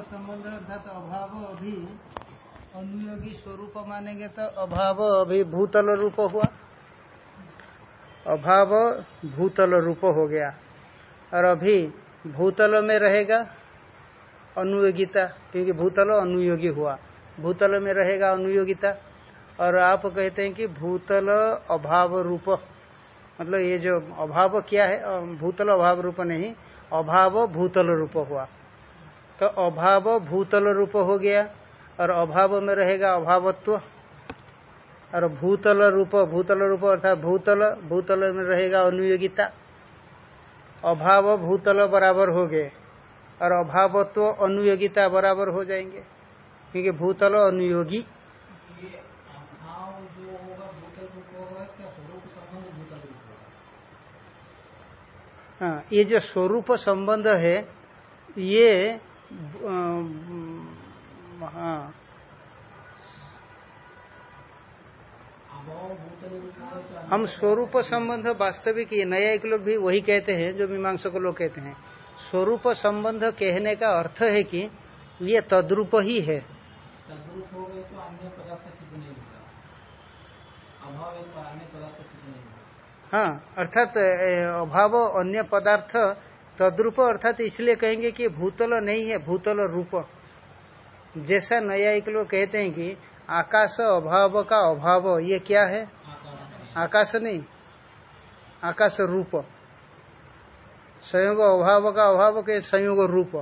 संबंध अर्थात अभाव अभी अनुयोगी स्वरूप मानेंगे तो अभाव अभी भूतल रूप हुआ अभाव भूतल रूप हो गया और अभी भूतल में रहेगा अनुयोगिता क्योंकि भूतल अनुयोगी हुआ भूतल में रहेगा अनुयोगिता और आप कहते हैं कि भूतल अभाव रूप मतलब ये जो अभाव क्या है भूतल अभाव रूप नहीं अभाव भूतल रूप हुआ तो अभाव भूतल रूप हो गया, और अभाव में रहेगा अभावत्व। और भूतल रूप भूतल रूप अर्थात भूतल भूतल में रहेगा अनुयोगिता। अभाव भूतल बराबर हो गए, और अभावत्व अनुयोगिता बराबर हो जाएँगे, क्योंकि भूतल अनुयोगी। हाँ ये जो स्वरूप संबंध है, ये हाँ हम स्वरूप संबंध वास्तविक ये नया एक लोग भी वही कहते हैं जो मीमांसा को लोग कहते हैं। स्वरूप संबंध कहने का अर्थ है कि ये तद्रूप ही है। तद्रूप हो गए तो अन्य पदार्थ सिद्ध नहीं होता। अभाव एक अन्य पदार्थ सिद्ध नहीं होता। हाँ अर्थात अभाव अन्य पदार्थ तद्रूप अर्थात इसलिए कहेंगे कि भूतल नहीं है, भूतल रूप। जैसा नया एक लोग कहते हैं कि आकाश अभाव का अभाव, ये क्या है? आकाश नहीं, आकाश रूप। संयोग अभाव का अभाव के संयोग रूप।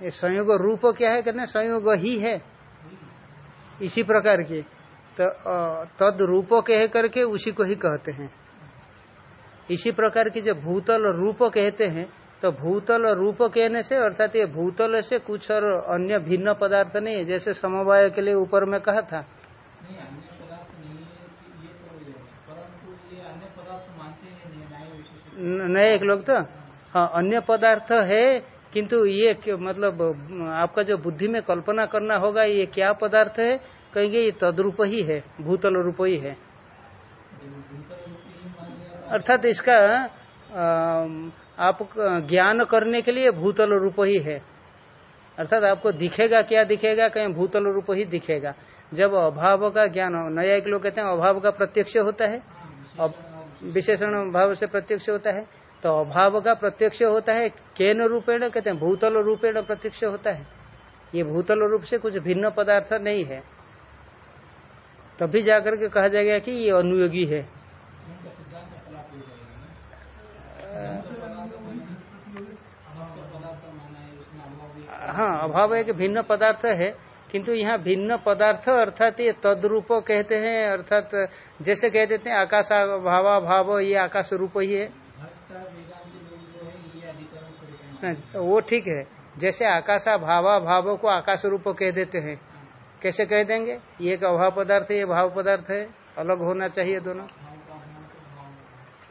ये संयोग रूप क्या है? कहते संयोग ही है। इसी प्रकार की तो तद रूप कह करके उसी को ही कहते हैं। इसी प्रकार की जो भूतल रूप कहते हैं तो भूतल रूप कहने से अर्थात ये भूतल से कुछ और अन्य भिन्न पदार्थ नहीं है जैसे समवाय के लिए ऊपर में कहा था। है तो हैं नए एक लोग तो? हाँ। अन्य पदार्थ है किंतु ये मतलब आपका जो बुद्धि में कल्पना करना होगा ये क्या पदार्थ है? कहेंगे ये तद्रूप ही है भूतल रूप ही है। अर्थात इसका आप ज्ञान करने के लिए भूतल रूप ही है। अर्थात आपको दिखेगा क्या दिखेगा, कहीं भूतल रूप ही दिखेगा। जब अभाव का ज्ञान, नया एक लोग कहते हैं, अभाव का प्रत्यक्ष होता है। विशेषण भाव से प्रत्यक्ष होता है। तो अभाव का प्रत्यक्ष होता है, केन रूपेण, कहते हैं भूतल रूपेण प्रत्यक्ष होता है। ये भूतल रूप से कुछ भिन्न पदार्थ नहीं है। तभी जाकर के कहा जाएगा कि ये अनुयोगी है। हाँ अभाव एक भिन्न पदार्थ है, किंतु यहाँ भिन्न पदार्थ अर्थात ये तद्रूप कहते हैं, अर्थात जैसे कह देते हैं, आकाश भावा भाव ये आकाश रूप ही है। वो ठीक है, जैसे आकाशा भावा भाव को आकाश रूप कह देते हैं। कैसे कह देंगे? ये एक अभाव पदार्थ है, ये भाव पदार्थ है, अलग होना चाहिए दोनों।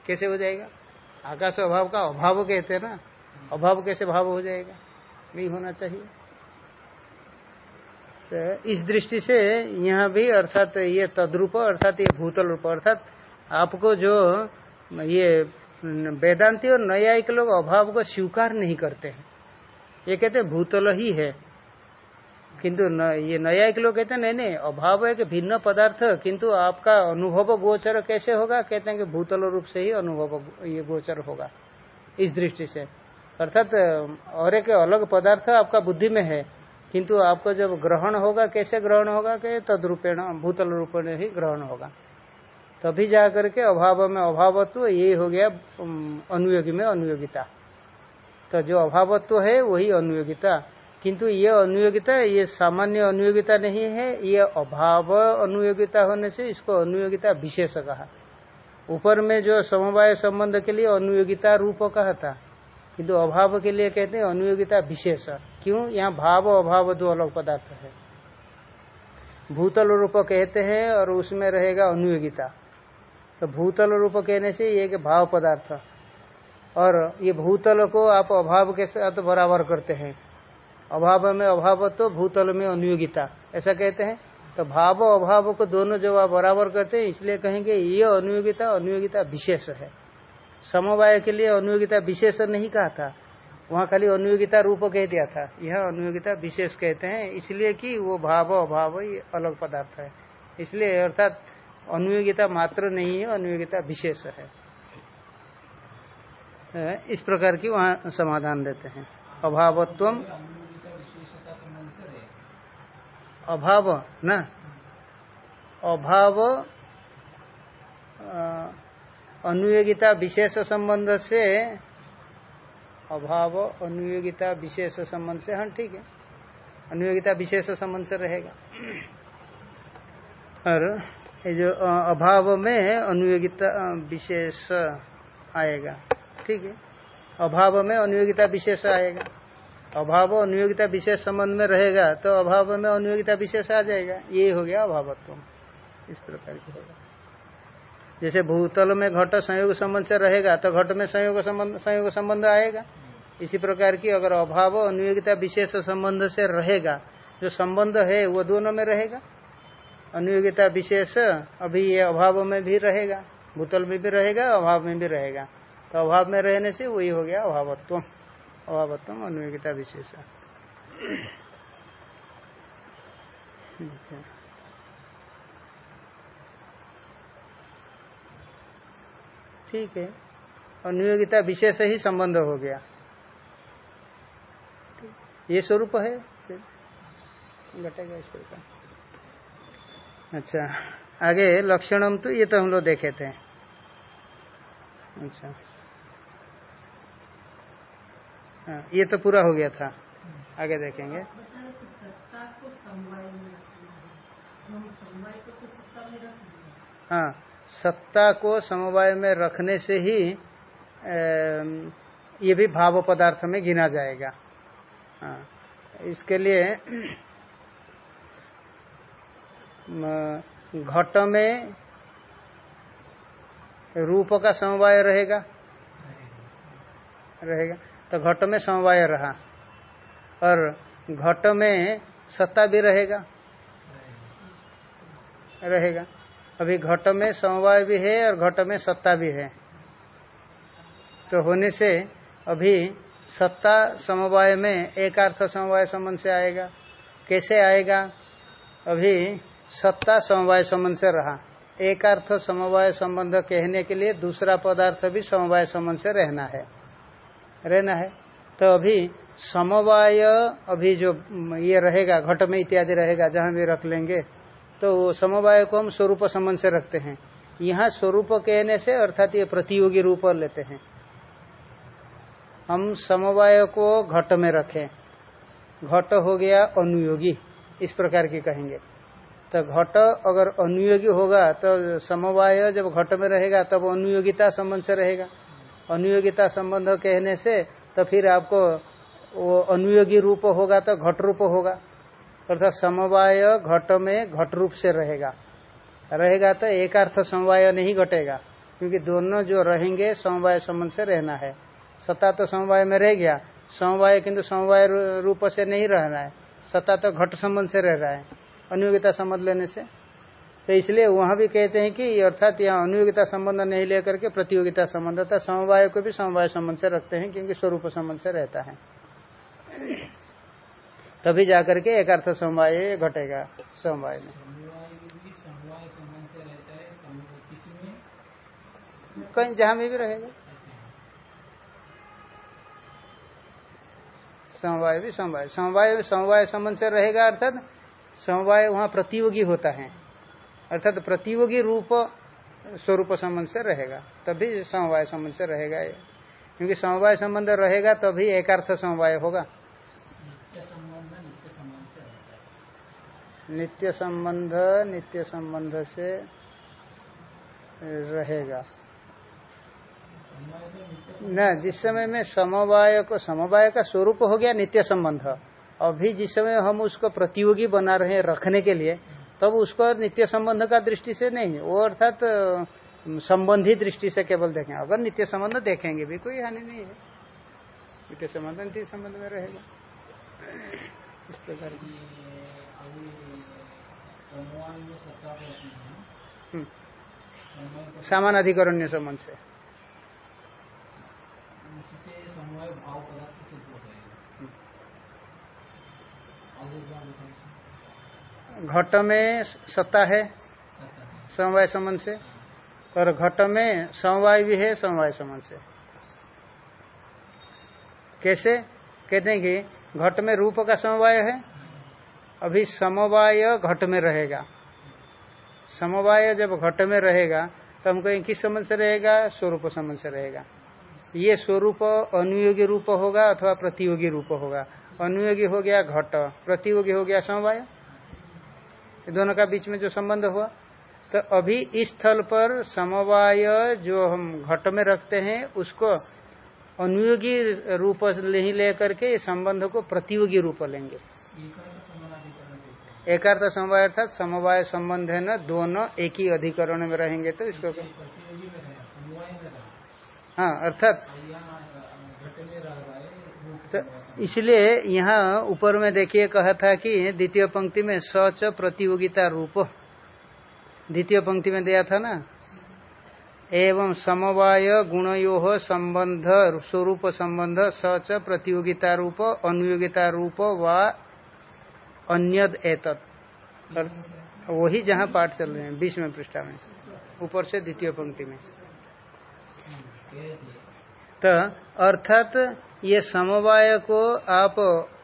कैसे हो जाएगा? आकाश अभाव का अभाव कहते हैं ना, अभाव कैसे भाव हो जाएगा? नहीं होना चाहिए। तो इस दृष्टि से यहाँ भी अर्थात ये तद्रूप अर्थात ये भूतल रूप अर्थात आपको जो ये वेदांति और न्यायिक लोग अभाव को स्वीकार नहीं करते हैं। ये कहते भूतल ही है। किंतु न, ये न्यायिक लोग कहते हैं नहीं नहीं अभाव है कि भिन्न पदार्थ किंतु आपका अनुभव गोचर कैसे होगा? कहते हैं कि भूतल रूप से ही अनुभव ये गोचर होगा। इस दृष्टि से। अर्थात, और एक अलग पदार्थ आपका बुद्धि में है, किंतु आपको जब ग्रहण होगा, कैसे ग्रहण होगा कि तद्रूपेण भूतल रूपेण ही ग्रहण होगा। तभी जा करके अभाव में अभावत्व, ये हो गया अनुयोगी में अनुयोगिता। तो जो अभावत्व है, वही अनुयोगिता। किंतु ये अनुयोगिता, ये सामान्य अनुयोगिता नहीं है, ये अभाव अनुयोगिता होने से इसको अनुयोगिता विशेष कहा। ऊपर में जो समवाय संबंध के लिए अनुयोगिता रूप कहा था किंतु अभाव के लिए कहते हैं, अनुयोगिता विशेष। क्यों? यहाँ भाव अभाव दो अलग पदार्थ है। भूतल रूप कहते हैं और उसमें रहेगा अनुयोगिता। तो भूतल रूप कहने से ये भाव पदार्थ। और ये भूतल को आप अभाव के साथ बराबर करते हैं। अभाव में अभाव तो भूतल में अनुयोगिता। ऐसा कहते हैं। तो भाव अभाव को दोनों जब आप बराबर करते हैं, इसलिए कहेंगे ये अनुयोगिता अनुयोगिता विशेष है। समवाय के लिए अनुयोगिता विशेष नहीं कहा था। वहाँ खाली अनुयोगिता रूप कह दिया था। यह अनुयोगिता विशेष कहते हैं, इसलिए कि वो भाव अभाव ये अलग पदार्थ है। इसलिए अर्थात अनुयोगिता मात्र नहीं है, अनुयोगिता विशेष है। इस प्रकार की वहाँ समाधान देते हैं। अभावत्व अभाव, न? अभाव अनुयोगिता विशेष संबंध से अभाव, अनुयोगिता विशेष संबंध से हाँ ठीक है। अनुयोगिता विशेष संबंध से रहेगा। और ये जो अभाव में अनुयोगिता विशेष आएगा, ठीक है। अभाव में अनुयोगिता विशेष आएगा। अभाव, अनुयोगिता विशेष संबंध में रहेगा तो अभाव में अनुयोगिता विशेष आ जाएगा। ये हो गया अभावत्व। इस प्रकार की होगा जैसे भूतल में घट संयोग संबंध से रहेगा तो घट में संयोग संबंध संयोग संबंध आएगा। इसी प्रकार की अगर अभाव अनुयोगिता विशेष संबंध से रहेगा, जो संबंध है, वो दोनों में रहेगा। अनुयोगिता विशेष, अभी ये अभाव में भी रहेगा, भूतल में भी रहेगा, अभाव में भी रहेगा। तो अभाव में रहने से वही हो गया अभावत्व। अभावत्व अनुयोगिता विशेष। ठीक है। और अनुयोगिता विशेष ही संबंध हो गया। ये स्वरूप है? घटेगा इस प्रकार। अच्छा। आगे लक्षणम तो ये तो हम लोग देखे थे। अच्छा। हाँ, ये तो पूरा हो गया था। आगे देखेंगे। हाँ। सत्ता को समवाय में रखने से ही ये भी भाव पदार्थ में गिना जाएगा। हाँ, इसके लिए घट में रूप का समवाय रहेगा? रहेगा। तो घट में समवाय रहा। और घट में सत्ता भी रहेगा? रहेगा। अभी घट में समवाय भी है और घट में सत्ता भी है। तो होने से अभी सत्ता समवाय में एक अर्थ समवाय संबंध से आएगा। कैसे आएगा? अभी सत्ता समवाय संबंध से रहा। एक अर्थ समवाय संबंध कहने के लिए दूसरा पदार्थ भी समवाय संबंध से रहना है। रहना है। तो अभी समवाय अभी जो ये रहेगा, घट में इत्यादि रहेगा, जहाँ भी रख लेंगे तो समवाय को हम स्वरूप संबंध से रखते हैं। यहाँ स्वरूप कहने से अर्थात ये प्रतियोगी रूप लेते हैं। हम समवाय को घट में रखें। घट हो गया अनुयोगी, इस प्रकार की कहेंगे। तो घट अगर अनुयोगी होगा तो समवाय जब घट में रहेगा तब अनुयोगिता संबंध से रहेगा। अनुयोगिता संबंध कहने से तो फिर आपको वो अनुयोगी रूप होगा तो घट रूप होगा। अर्थात समवाय घट में घट रूप से रहेगा। रहेगा तो एक अर्थ समवाय नहीं घटेगा, क्योंकि दोनों जो रहेंगे, समवाय संबंध से रहना है। सत्ता तो समवाय में रह गया, समवाय किंतु समवाय रूप से नहीं रहना है। सत्ता तो घट संबंध से रह रहा है, अनुयोगिता संबंध लेने से। तो इसलिए वहाँ भी कहते हैं कि अर्थात यहाँ अनुयोगिता संबंध नहीं लेकर के प्रतियोगिता संबंध होता समवाय को भी समवाय संबंध से रखते हैं, क्योंकि स्वरूप संबंध से रहता है। तभी जाकर के एक अर्थ समवाय घटेगा, समवाय में। कहीं जहाँ में भी रहेगा। समवाय भी समवाय। समवाय समवाय संबंध से रहेगा अर्थात समवाय वहाँ प्रतियोगी होता है। अर्थात प्रतियोगी रूप स्वरूप संबंध से रहेगा। तभी समवाय संबंध से रहेगा ये। क्योंकि समवाय संबंध रहेगा तभी एकार्थ समवाय होगा। नित्य संबंध नित्य संबंध से रहेगा। न, जिस समय में समवाय को, समवाय का स्वरूप हो गया नित्य संबंध अभी जिस समय हम उसको प्रतियोगी बना रहे हैं रखने के लिए, तब उसको नित्य संबंध का दृष्टि से नहीं, वो अर्थात संबंधी दृष्टि से केवल देखें। अगर नित्य संबंध देखेंगे भी, कोई हानि नहीं है। नित्य संबंध नित्य संबंध में रहेगा। इस प्रकार। हम्म। सामान अधिकरण्य समन से घट में सत्ता है, समवाय समन से और घट में समवाय भी है, समवाय समन से कैसे? कहते हैं कि घट में रूप का समवाय है अभी समवाय घट में रहेगा। समवाय जब घट में रहेगा तो हमको किस संबंध से रहेगा? स्वरूप संबंध से रहेगा। ये स्वरूप अनुयोगी रूप होगा अथवा प्रतियोगी रूप होगा। अनुयोगी हो गया घट, प्रतियोगी हो गया समवाय। दोनों का बीच में जो संबंध हुआ। तो अभी इस स्थल पर समवाय जो हम घट में रखते हैं, उसको अनुयोगी रूप नहीं लेकर के संबंध को प्रतियोगी रूप लेंगे। एकार्थ समवाय अर्थात समवाय संबंध है न, दोनों एक ही अधिकरण में रहेंगे तो इसको हाँ अर्थात तो इसलिए यहाँ ऊपर में देखिए कहा था कि द्वितीय पंक्ति में सच प्रतियोगिता रूप। द्वितीय पंक्ति में दिया था ना? एवं समवाय गुणयो संबंध, स्वरूप संबंध, सच प्रतियोगिता रूप, अनुयोगिता रूप व अन्यद एतत्। वही जहाँ पाठ चल रहे हैं बीस में पृष्ठा में। ऊपर से द्वितीय पंक्ति में। तो अर्थात ये समवाय को आप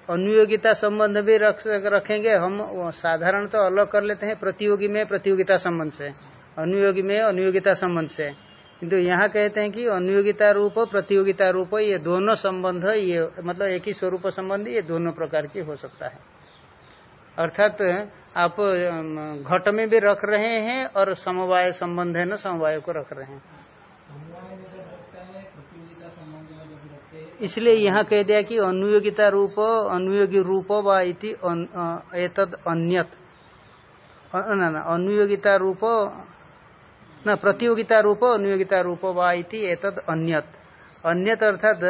अनुयोगिता संबंध भी रख रखेंगे। हम साधारण तो अलग कर लेते हैं प्रतियोगी में प्रतियोगिता संबंध से। अनुयोगी में अनुयोगिता संबंध से। किंतु यहाँ कहते हैं कि अनुयोगिता रूप प्रतियोगिता रूप ये दोनों संबंध ये मतलब एक ही स्वरूप संबंध ये दोनों प्रकार की हो सकता है। अर्थात आप घट में भी रख रहे हैं और समवाय संबंध है न, समवाय को रख रहे हैं। इसलिए यहाँ कह दिया कि अनुयोगिता रूप, अनुयोगी रूप व इति एतद अन्यत। न, अनुयोगिता रूप, न, प्रतियोगिता रूप, अनुयोगिता रूप व इति एतद अन्यत। अन्यत अर्थात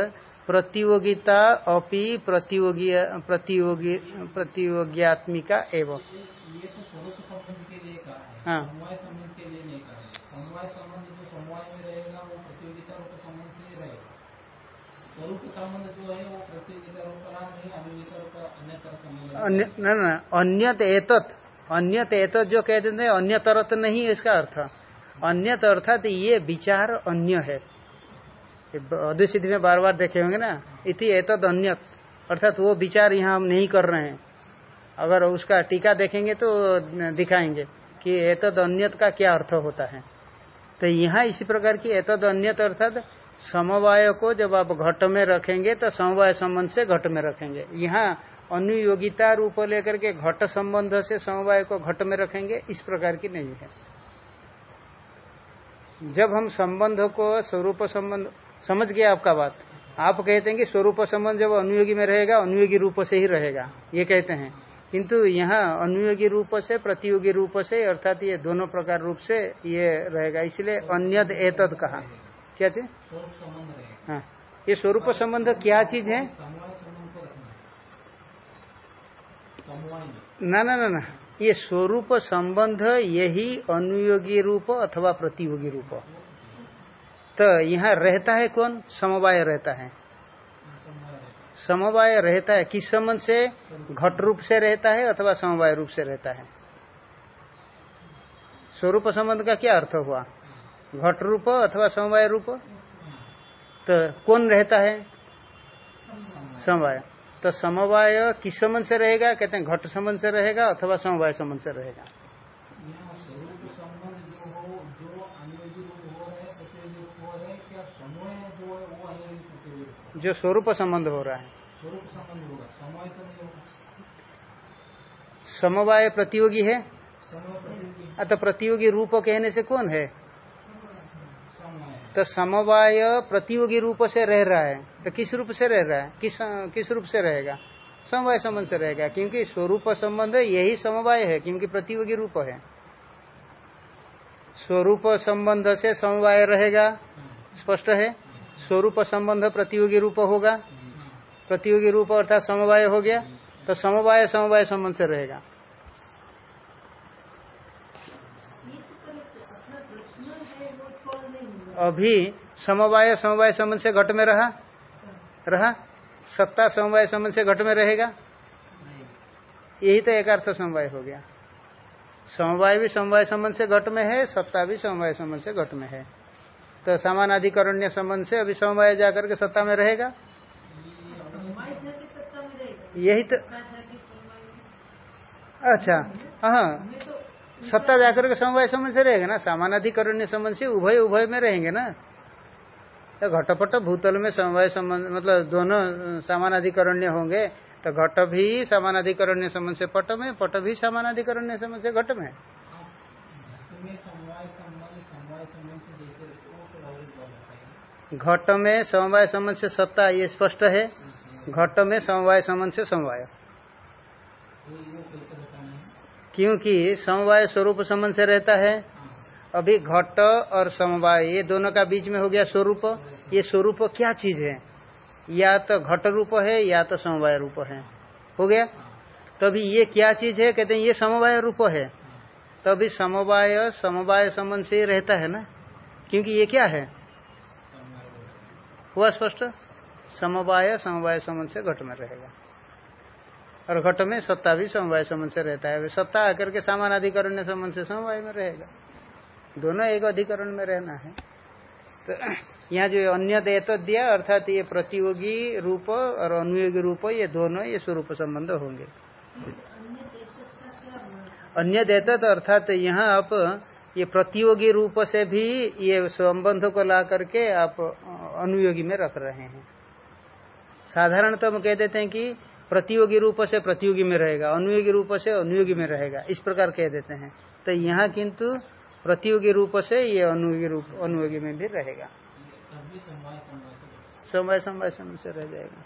प्रतियोगिता अपि प्रतियोगी प्रतियोगी, प्रतियोगियात्मिका एवं। हाँ। न अन्यत एतत अन्यत एतत जो कहते थे अन्य तरत नहीं इसका अर्थ। अन्यत अर्थात ये विचार अन्य है। अद्वैत में बार बार देखे होंगे ना, इति एतद अन्यत। अर्थात वो विचार यहाँ हम नहीं कर रहे हैं। अगर उसका टीका देखेंगे तो दिखाएँगे कि एतद अन्यत का क्या अर्थ होता है। तो यहाँ इसी प्रकार की एतद अन्यत अर्थात समवाय को जब आप घट में रखेंगे तो समवाय संबंध से घट में रखेंगे। यहाँ अनुयोगिता रूप लेकर के घट संबंध से समवाय को घट में रखेंगे, इस प्रकार की नहीं है। जब हम संबंध को स्वरूप संबंध समझ गया आपका बात? आप कहते हैं कि स्वरूप संबंध जब अनुयोगी में रहेगा, अनुयोगी रूप से ही रहेगा। ये कहते हैं। किंतु यहाँ अनुयोगी रूप से, प्रतियोगी रूप से, अर्थात ये दोनों प्रकार रूप से ये रहेगा। इसलिए अन्यद एतद कहा। क्या चीज़? हाँ। ये स्वरूप संबंध क्या चीज़ है? ना ना ना ना। ये स्वरूप संबंध यही अनुयोगी रूप अथवा प्रतियोगी रूप। तो यहाँ रहता है कौन? समवाय रहता है। समवाय रहता है। किस संबंध से? घट रूप से रहता है अथवा समवाय रूप से रहता है। स्वरूप संबंध का क्या अर्थ हुआ? घट रूप अथवा समवाय रूप? तो कौन रहता है? समवाय। तो समवाय किस संबंध से रहेगा? कहते हैं घट संबंध से रहेगा अथवा समवाय संबंध से रहेगा। जो स्वरूप संबंध हो रहा है। समवाय प्रतियोगी है? तो प्रतियोगी रूप कहने से कौन है? तो समवाय प्रतियोगी रूप से रह रहा है। तो किस रूप से रह रहा है? किस किस रूप से रहेगा? समवाय संबंध से रहेगा क्योंकि स्वरूप संबंध यही समवाय है क्योंकि प्रतियोगी रूप है। स्वरूप संबंध से समवाय रहेगा स्पष्ट है? स्वरूप संबंध प्रतियोगी रूप होगा। प्रतियोगी रूप अर्थात समवाय हो गया तो समवाय समवाय संबंध से रहेगा। अभी समवाय समवाय संबंध से घट में रहा रहा, सत्ता समवाय संबंध से घट में रहेगा। यही तो एक अर्थ समवाय हो गया। समवाय भी समवाय संबंध से घट में है, सत्ता भी समवाय संबंध से घट में है। तो समान अधिकरण्य संबंध से अभी समवाय जाकर के सत्ता में रहेगा। यही तो अच्छा हाँ। सत्ता जाकर के समवाय संबंध से रहेगा ना? समान अधिकरण्य संबंध से उभय उभय में रहेंगे ना? तो घटपट भूतल में समवाय संबंध मतलब दोनों समानाधिकरण्य होंगे तो घट भी समानाधिकरण्य संबंध से पट में, पट भी समानाधिकरण्य संबंध से घट में। घट में समवाय संबंध से सत्ता ये स्पष्ट है। घट में समवाय संबंध से समवाय। क्योंकि समवाय स्वरूप संबंध से रहता है, अभी घट और समवाय, ये दोनों का बीच में हो गया स्वरूप। ये स्वरूप क्या चीज़ है? या तो घट रूप है, या तो समवाय रूप है। हो गया? तभी ये क्या चीज़ है? कहते हैं ये समवाय रूप है। तभी समवाय समवाय संबंध से रहता है ना? क्योंकि ये क्या है? हुआ स्पष्ट? समवाय समवाय संबंध से घट में रहेगा। और घट में सत्ता भी समवाय संबंध से रहता है। सत्ता आकर के सामान अधिकरण संबंध से समवाय में रहेगा। दोनों एक अधिकरण में रहना है। तो यहाँ जो अन्य देत दिया, अर्थात ये प्रतियोगी रूप और अनुयोगी रूप, ये दोनों ये स्वरूप संबंध होंगे। अन्य देत अर्थात यहाँ आप ये प्रतियोगी रूप से भी ये संबंध को ला करके आप अनुयोगी में रख रहे हैं। साधारणतः हम कह देते हैं कि प्रतियोगी रूप से प्रतियोगी में रहेगा, अनुयोगी रूप से अनुयोगी में रहेगा, इस प्रकार कह देते हैं। तो यहाँ किंतु प्रतियोगी रूप से ये अनुयोगी रूप, अनुयोगी में भी रहेगा। समय समय समय से रह जाएगा।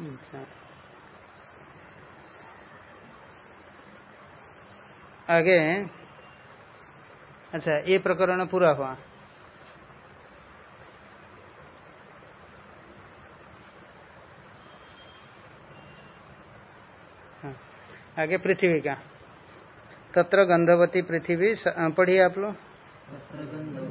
अच्छा। आगे अच्छा ये प्रकरण पूरा हुआ हाँ, आगे पृथ्वी का तत्र गंधवती पृथ्वी पढ़िए आप लोग हम्म।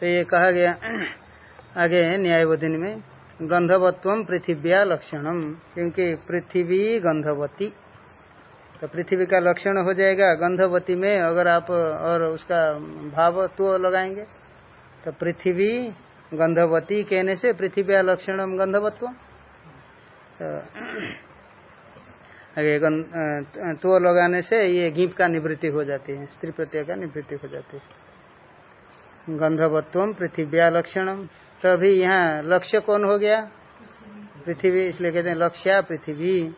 तो ये कहा गया, आगे न्यायवधिन में, गंधवत्व पृथिव्या लक्षणम क्योंकि पृथ्वी गंधवती। तो पृथ्वी का लक्षण हो जाएगा, गंधवती में अगर आप और उसका भाव तो लगाएँगे तो पृथ्वी गंधवती कहने से पृथ्व्या लक्षणम गंधवत्व। तो तो लगाने से ये गीप का निवृत्ति हो जाती है, स्त्री प्रत्यय का निवृत्ति हो जाती है। गंधवत्व पृथ्व्या लक्षणम तो अभी यहाँ लक्ष्य कौन हो गया? पृथ्वी, इसलिए कहते हैं लक्ष्य पृथ्वी।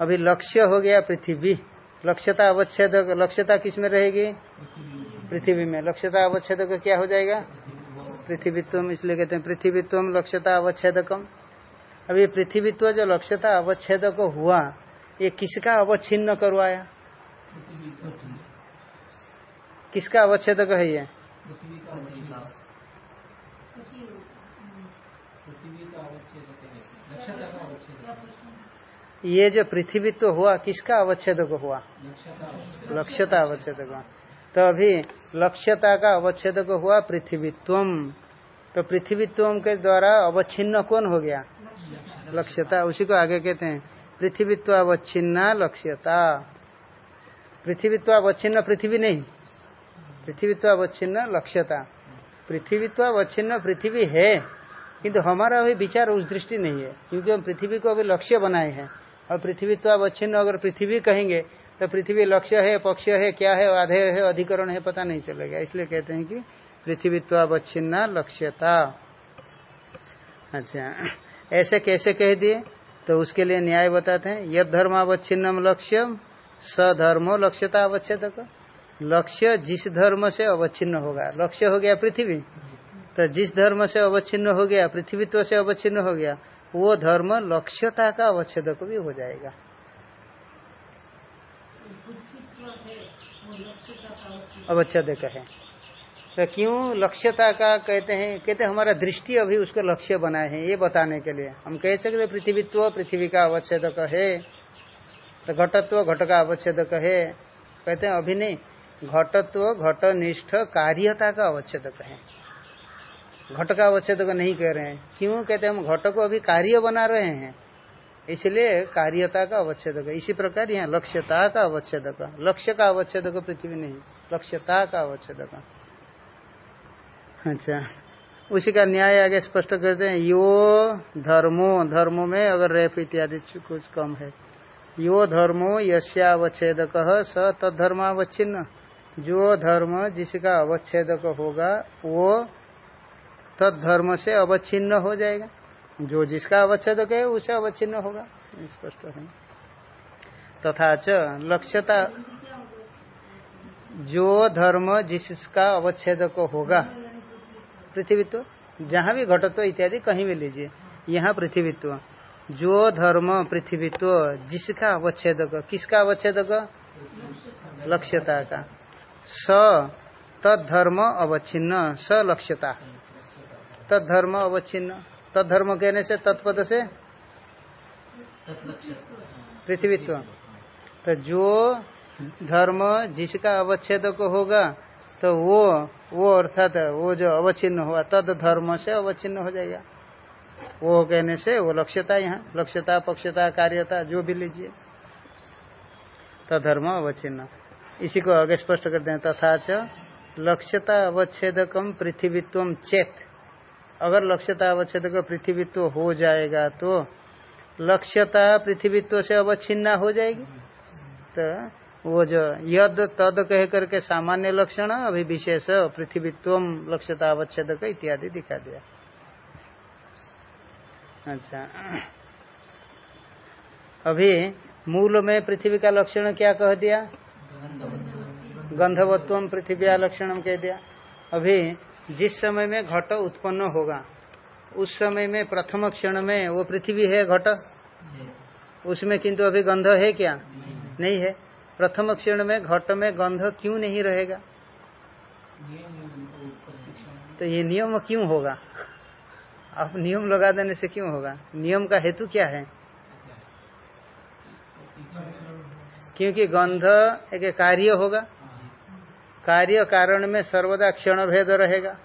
अभी लक्ष्य हो गया पृथ्वी। लक्ष्यता अवच्छेद लक्ष्यता किसमें रहेगी? पृथ्वी में। लक्ष्यता अवच्छेद क्या हो जाएगा? पृथ्वीत्व इसलिए कहते हैं पृथ्वीत्व लक्ष्यता अवच्छेदकम। अब ये पृथ्वीत्व जो लक्ष्यता अवच्छेद हुआ, ये किसका अवच्छिन्न करवाया? किसका अवच्छेद है ये? ये जो पृथ्वी तो हुआ, किसका अवच्छेद हुआ? लक्ष्यता अवच्छेद हुआ तो अभी लक्ष्यता का अवच्छेद को हुआ पृथ्वीत्व तो पृथ्वीत्व के द्वारा अवच्छिन्न कौन हो गया? लक्ष्यता। उसी को आगे कहते हैं। पृथ्वीत्वावच्छिन्ना लक्ष्यता। पृथ्वीत्व अवच्छिन्न पृथ्वी नहीं। पृथ्वीत्व अवच्छिन्न लक्ष्यता। पृथ्वीत्व अवच्छिन्न पृथ्वी है। किंतु हमारा अभी विचार उस दृष्टि नहीं है। क्योंकि हम पृथ्वी को अभी लक्ष्य बनाए हैं। और पृथ्वी अवच्छिन्न अगर पृथ्वी कहेंगे तो पृथ्वी लक्ष्य है, पक्ष है, क्या है, आधे है, अधिकरण है, पता नहीं चलेगा। इसलिए कहते हैं कि पृथ्वी अब लक्ष्यता। अच्छा ऐसे कैसे कह दिए? तो उसके लिए न्याय बताते हैं। यद धर्मावच्छिन्नम लक्ष्य सधर्मो लक्ष्यता अवच्छेद लक्ष्य जिस धर्म से अवच्छिन्न होगा। लक्ष्य हो गया पृथ्वी। तो जिस धर्म से अवच्छिन्न हो गया, पृथ्वीत्व से अवच्छिन्न हो गया, वो धर्म लक्ष्यता का अवच्छेद भी हो जाएगा। अवच्छेद है। तो क्यों लक्ष्यता का कहते हैं कहते हैं हमारा दृष्टि अभी उसको लक्ष्य बनाए हैं, ये बताने के लिए। हम कह सकते पृथ्वीत्व, पृथ्वी का अवच्छेदक है। तो घटत्व, घट का अवच्छेदक है। कहते हैं अभी नहीं, घटत्व घट निष्ठ कार्यता का अवच्छेदक है। घट का अवच्छेदक नहीं कह रहे हैं। क्यों? कहते हैं हम घट को अभी कार्य बना रहे हैं। इसलिए कार्यता का अवच्छेदक इसी प्रकार यहाँ लक्ष्यता का अवच्छेदक लक्ष्य का अवच्छेदक पृथ्वी नहीं लक्ष्यता का अवच्छेदक अच्छा। उसी का न्याय आगे स्पष्ट करते हैं। यो धर्मो धर्मो में अगर रेप इत्यादि कुछ कम है। यो धर्मो यश्यावच्छेदक स तद्धर्मावच्छिन्न। जो धर्म जिसका अवच्छेदक होगा, वो तद्धर्म से अवच्छिन्न हो जाएगा। जो जिसका अवच्छेद है उसे अवच्छिन्न होगा। स्पष्ट है। तथा च लक्ष्यता। जो धर्म जिसका अवच्छेदक होगा, पृथ्वीत्व, जहाँ भी घटत्व इत्यादि कहीं भी लीजिए, यहाँ पृथ्वीत्व। जो धर्म पृथ्वीत्व जिसका अवच्छेदक किसका अवच्छेदक लक्ष्यता का। स तद्धर्म अवच्छिन्न, स लक्ष्यता। तद धर्म अवच्छिन्न। तत्धर्म कहने से तत्पद से? पृथ्वीत्व। तो जो धर्म जिसका अवच्छेद को होगा तो वो वो अर्थात वो जो अवच्छिन्न हुआ तद धर्म से अवच्छिन्न हो जाएगा। वो कहने से वो लक्ष्यता यहाँ लक्ष्यता पक्षता कार्यता जो भी लीजिए। तधर्म अवच्छिन्न। इसी को आगे स्पष्ट करते हैं तथा च लक्ष्यता अवच्छेदकम पृथ्वीत्व चेत। अगर लक्ष्यता अवच्छेद का पृथ्वीत्व हो जाएगा तो लक्ष्यता पृथ्वीत्व से अवच्छिन्ना हो जाएगी। तो वो जो यद तद कह करके सामान्य लक्षण, अभी विशेष पृथ्वीत्व लक्ष्यता अवच्छेद इत्यादि दिखा दिया। अच्छा। अभी मूल में पृथ्वी का लक्षण क्या कह दिया? गंधवत्व। पृथ्वी लक्षण कह दिया। अभी जिस समय में घट उत्पन्न होगा, उस समय में प्रथम क्षण में वो पृथ्वी है घट? उसमें किंतु अभी गंध है क्या? नहीं नहीं है। प्रथम क्षण में घट में गंध क्यों नहीं रहेगा? तो ये नियम क्यों होगा? आप नियम लगा देने से क्यों होगा? नियम का हेतु क्या है? क्योंकि गंध एक कार्य होगा। कार्य कारण में सर्वदा क्षण भेद रहेगा।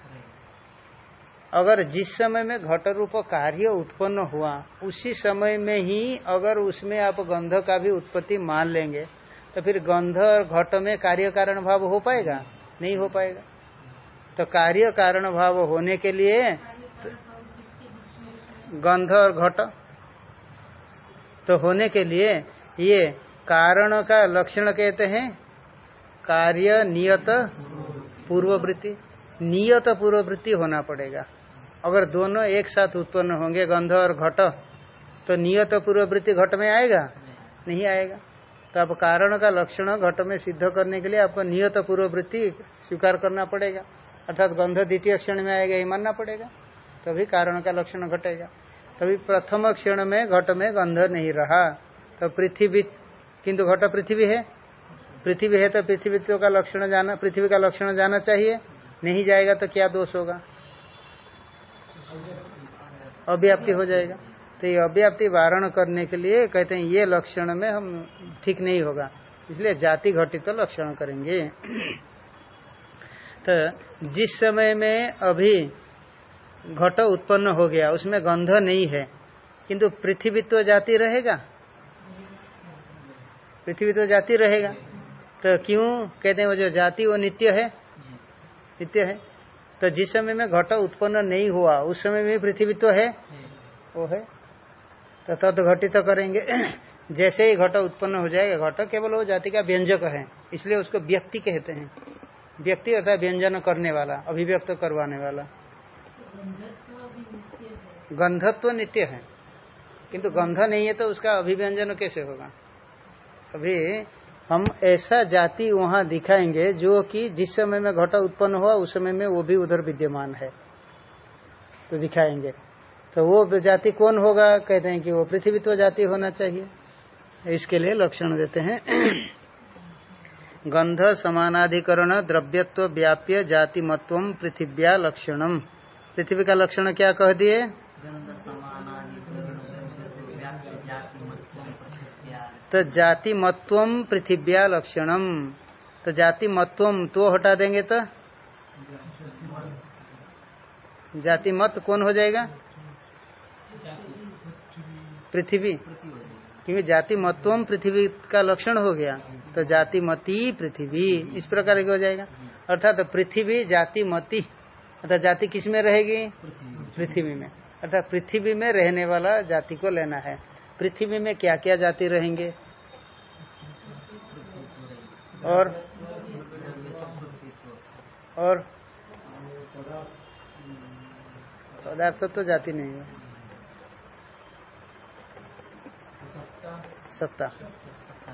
अगर जिस समय में घट रूप कार्य उत्पन्न हुआ, उसी समय में ही अगर उसमें आप गंध का भी उत्पत्ति मान लेंगे तो फिर गंध और घट में कार्य कारण भाव हो पाएगा? नहीं हो पाएगा। तो कार्य कारण भाव होने के लिए गंध और घट। तो होने के लिए ये कारण का लक्षण कहते हैं। कार्य नियत पूर्ववृत्ति। नियत पूर्ववृत्ति होना पड़ेगा। अगर दोनों एक साथ उत्पन्न होंगे, गंध और घट तो नियत पूर्ववृत्ति घट में आएगा? नहीं आएगा। तो आप कारण का लक्षण घट में सिद्ध करने के लिए आपको नियत पूर्ववृत्ति स्वीकार करना पड़ेगा। अर्थात गंध द्वितीय क्षण में आएगा, ये मानना पड़ेगा। तभी कारण का लक्षण घटेगा। तभी प्रथम क्षण में घट में गंध नहीं रहा। तो पृथ्वी, किंतु घट पृथ्वी है? पृथ्वी है तो पृथ्वी का लक्षण जाना, पृथ्वी का लक्षण जाना चाहिए। नहीं जाएगा तो क्या दोष होगा? अव्याप्ति हो जाएगा। तो ये अव्याप्ति वारण करने के लिए कहते हैं, ये लक्षण में हम ठीक नहीं होगा। इसलिए जाति घटित तो लक्षण करेंगे। तो जिस समय में अभी घट उत्पन्न हो गया, उसमें गंध नहीं है, किंतु पृथ्वी तो जाति रहेगा? पृथ्वी तो जाति रहेगा। तो क्यों कहते हैं वो जो जाति वो नित्य है? नित्य है। तो जिस समय में घट उत्पन्न नहीं हुआ उस समय में पृथ्वी तो है? वो है। तो तद घटित तो करेंगे। जैसे ही घट उत्पन्न हो जाएगा घट केवल वो जाति का व्यंजक है इसलिए उसको व्यक्ति कहते हैं। व्यक्ति अर्थात व्यंजन करने वाला अभिव्यक्त करवाने वाला। गंधत्व नित्य है। किंतु गंध नहीं है तो उसका अभिव्यंजन कैसे होगा? अभी हम ऐसा जाति वहाँ दिखाएँगे जो कि जिस समय में घटा उत्पन्न हुआ, उस समय में वो भी उधर विद्यमान है। तो दिखाएँगे। तो वो जाति कौन होगा? कहते हैं कि वो पृथ्वीत्व जाति होना चाहिए। इसके लिए लक्षण देते हैं। गंध, समानाधिकरण, द्रव्यत्व, व्याप्य जाति मत्व पृथिव्या लक्षणम। पृथ्वी का लक्षण क्या कह दिए गंध समानाधिकरण व्याप्य जाति मत्वम पृथिव्या तो जाति मत्व पृथिव्या लक्षणम तो जाति मत्व तो हटा देंगे तो? जाति मत कौन हो जाएगा? पृथ्वी। क्योंकि जाति मत्वम पृथ्वी का लक्षण हो गया तो जाति मती पृथ्वी। इस प्रकार की हो जाएगा। अर्थात पृथ्वी जाति मती अर्थात जाति किसमें रहेगी? पृथ्वी में। अर्थात पृथ्वी में रहने वाला जाति को लेना है। पृथ्वी में क्या क्या जाति रहेंगे? और और पदार्थ तो जाति नहीं है। सत्ता।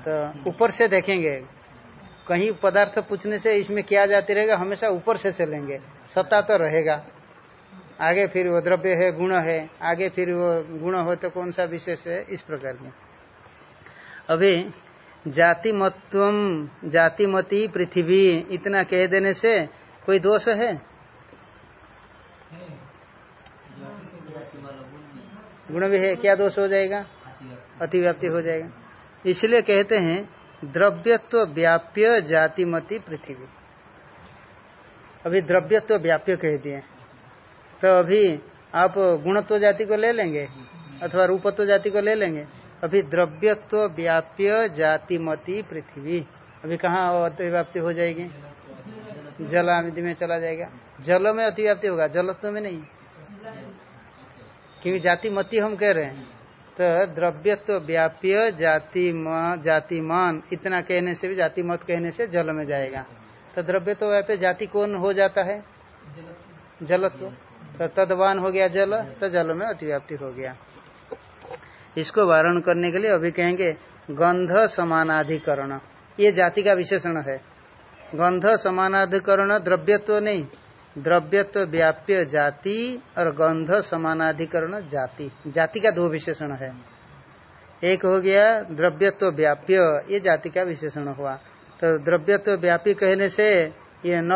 तो ऊपर से देखेंगे। कहीं पदार्थ पूछने से इसमें क्या जाती रहेगा, हमेशा ऊपर से चलेंगे। सत्ता तो रहेगा। आगे फिर वो द्रव्य है, गुण है। आगे फिर वो गुण हो तो कौन सा विशेष है? इस प्रकार के। अभी जाति मत्वम जाति मती पृथ्वी, इतना कह देने से कोई दोष है? गुण भी है, क्या दोष हो जाएगा? अतिव्याप्ति हो जाएगा। इसलिए कहते हैं, द्रव्यत्व व्याप्य जातिमती पृथ्वी। अभी द्रव्यत्व व्याप्य कह दिए। तो अभी आप गुणत्व जाति को ले लेंगे अथवा रूपत्व जाति को ले लेंगे। अभी द्रव्यत्व व्याप्य जातिमती पृथ्वी। अभी कहाँ अतिव्याप्ति हो जाएगी? जल आदि में चला जाएगा। जल में अतिव्याप्ति होगा, जलत्व में नहीं। क्योंकि जाति जातिमती हम कह रहे हैं। तो द्रव्यत्व व्याप्य जाति जातिमान, इतना कहने से भी जाति मत कहने से जल में जाएगा। तो द्रव्य तो व्याप्य जाति कौन हो जाता है? जलत्व। तो तदवान हो गया जल तो जल में अतिव्याप्ति हो गया। इसको वारण करने के लिए अभी कहेंगे गंध समानाधिकरण। ये जाति का विशेषण है। गंध समानाधिकरण द्रव्यत्व नहीं, द्रव्यत्व व्याप्य जाति और गंध समानाधिकरण जाति। जाति का दो विशेषण है। एक हो गया द्रव्यत्व व्याप्य, ये जाति का विशेषण हुआ। तो द्रव्यत्व व्यापी कहने से ये न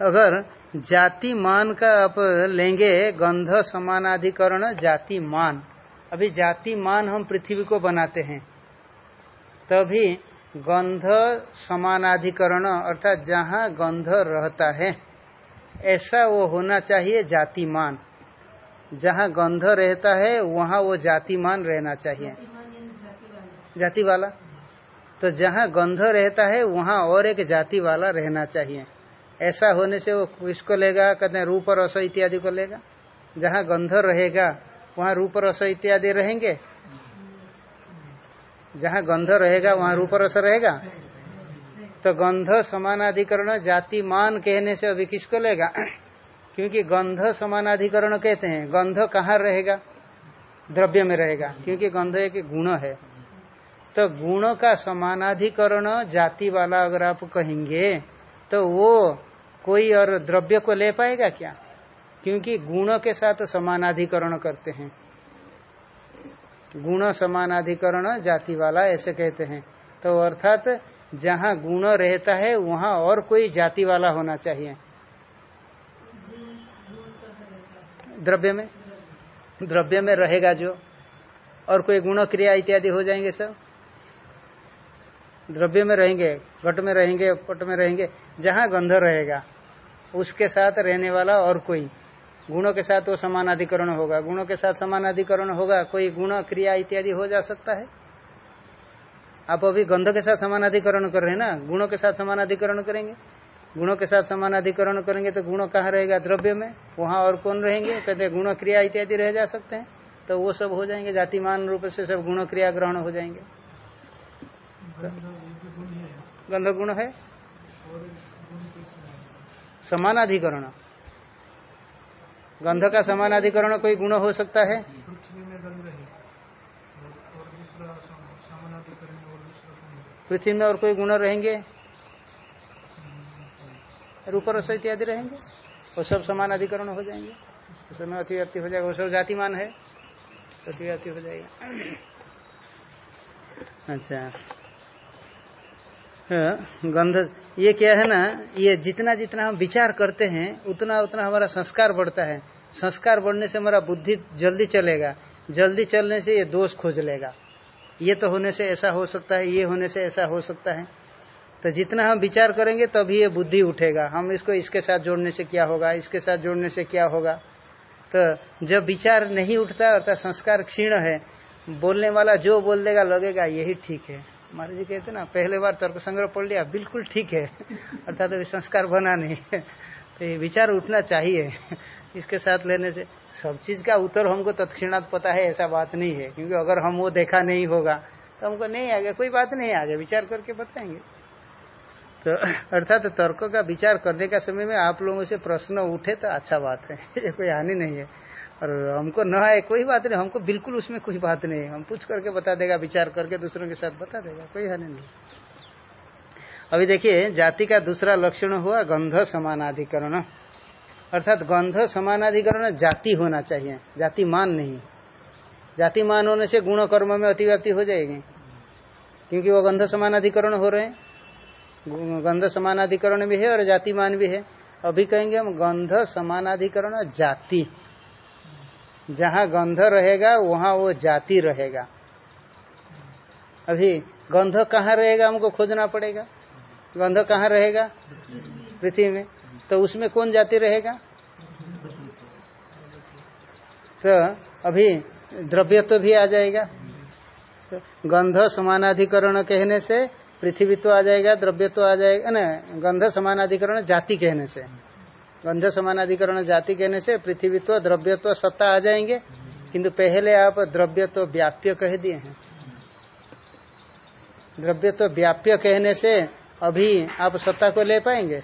अगर जाति मान का आप लेंगे गंध समानाधिकरण जाति मान। अभी जाति मान हम पृथ्वी को बनाते हैं। तभी गंध समानाधिकरण अर्थात जहाँ गंध रहता है ऐसा वो होना चाहिए जातिमान जहाँ गंध रहता है वहाँ वो जातिमान रहना चाहिए। जाति वाला? तो जहाँ गंध रहता है वहाँ और एक जाति वाला रहना चाहिए। ऐसा होने से वो किसको लेगा, कहते हैं, रूप रस इत्यादि को लेगा। जहाँ गंध रहेगा, वहाँ रूप रस इत्यादि रहेंगे। जहाँ गंध रहेगा, वहाँ रूप रस रहेगा। तो गंध समानाधिकरण जाति मान कहने से अभी किसको लेगा? क्योंकि गंध समानाधिकरण कहते हैं। गंध कहाँ रहेगा? द्रव्य में रहेगा। क्योंकि गंध एक गुण है। तो गुण का समानाधिकरण जाति वाला अगर आप कहेंगे तो वो कोई और द्रव्य को ले पाएगा क्या? क्योंकि गुणों के साथ समानाधिकरण करते हैं। गुण समानाधिकरण जाति वाला ऐसे कहते हैं। तो अर्थात जहाँ गुण रहता है, वहाँ और कोई जाति वाला होना चाहिए। द्रव्य में? द्रव्य में रहेगा जो। और कोई गुण क्रिया इत्यादि हो जाएँगे सब? द्रव्य में रहेंगे, घट में रहेंगे पट में रहेंगे, जहाँ गंध रहेगा, उसके साथ रहने वाला और कोई। गुणों के साथ वो समानाधिकरण होगा। गुणों के साथ समानाधिकरण होगा, कोई गुण, क्रिया इत्यादि हो जा सकता है। आप अभी गंध के साथ समानाधिकरण कर रहे हैं ना? गुणों के साथ समानाधिकरण करेंगे? गुणों के साथ समानाधिकरण करेंगे तो गुण कहाँ रहेगा? द्रव्य में? वहाँ और कौन रहेंगे? कहते हैं, गुण, क्रिया इत्यादि रह जा सकते हैं। तो वो सब हो जाएँगे, जातिमान रूप से सब गुण, क्रिया ग्रहण हो जाएँगे। गंध गुण है। समानाधिकरण। गंध का समानाधिकरण कोई गुण हो सकता है? पृथ्वी में और कोई गुण रहेंगे? रूप रस इत्यादि रहेंगे? वो सब समान अधिकरण हो जाएँगे। उसमें अतिव्याप्ति हो जाएगा। वो सब जातिमान है। अति अतिव्याप्ति हो जाएगा। अच्छा। गंध, ये क्या है ना, ये जितना जितना हम विचार करते हैं, उतना उतना हमारा संस्कार बढ़ता है। संस्कार बढ़ने से हमारा बुद्धि जल्दी चलेगा। जल्दी चलने से ये दोष खोज लेगा। ये तो होने से ऐसा हो सकता है, ये होने से ऐसा हो सकता है। तो जितना हम विचार करेंगे, तभी ये बुद्धि उठेगा। हम इसको इसके साथ जोड़ने से क्या होगा, इसके साथ जोड़ने से क्या होगा? तो जब विचार नहीं उठता, अर्थात संस्कार क्षीण है, बोलने वाला जो बोल देगा, लगेगा, यही ठीक है। महाराज जी कहते ना, पहले बार तर्क संग्रह पढ़ लिया, बिल्कुल ठीक है। अर्थात अभी संस्कार बना नहीं है। तो ये विचार उठना चाहिए। इसके साथ लेने से सब चीज़ का उत्तर हमको तत्क्षणात पता है, ऐसा बात नहीं है। क्योंकि अगर हम वो देखा नहीं होगा तो हमको नहीं आगे, कोई बात नहीं आगे, विचार करके बताएँगे। तो अर्थात तर्क का विचार करने का समय में आप लोगों से प्रश्न उठे तो अच्छा बात है। ये कोई हानि नहीं है। और हमको न आए, कोई बात नहीं, हमको बिल्कुल उसमें कोई बात नहीं। हम पूछ करके बता देगा, विचार करके दूसरों के साथ बता देगा, कोई हानि नहीं। अभी देखिए, जाति का दूसरा लक्षण हुआ गंध समानाधिकरण। अर्थात गंध समानाधिकरण जाति होना चाहिए, जाति मान नहीं। जाति मान होने से गुण कर्म में अतिव्याप्ति हो जाएगी, क्योंकि वो गंध समानाधिकरण हो रहे हैं। गंध समानाधिकरण भी है और जाति मान भी है। अभी कहेंगे हम, गंध समानाधिकरण जाति। जहाँ गंध रहेगा, वहाँ वो जाति रहेगा। अभी गंध कहाँ रहेगा हमको खोजना पड़ेगा? गंध कहाँ रहेगा? पृथ्वी में। तो उसमें कौन जाति रहेगा? तो अभी द्रव्य तो भी आ जाएगा। तो गंध समानाधिकरण कहने से पृथ्वी तो आ जाएगा, द्रव्य तो आ जाएगा, ना, गंध समानाधिकरण जाति कहने से। गंध समानाधिकरण जाति कहने से पृथ्वी तो द्रव्य तो सत्ता आ जाएँगे। किंतु पहले आप द्रव्य तो व्याप्य कह दिए हैं। द्रव्य तो व्याप्य कहने से अभी आप सत्ता को ले पाएँगे?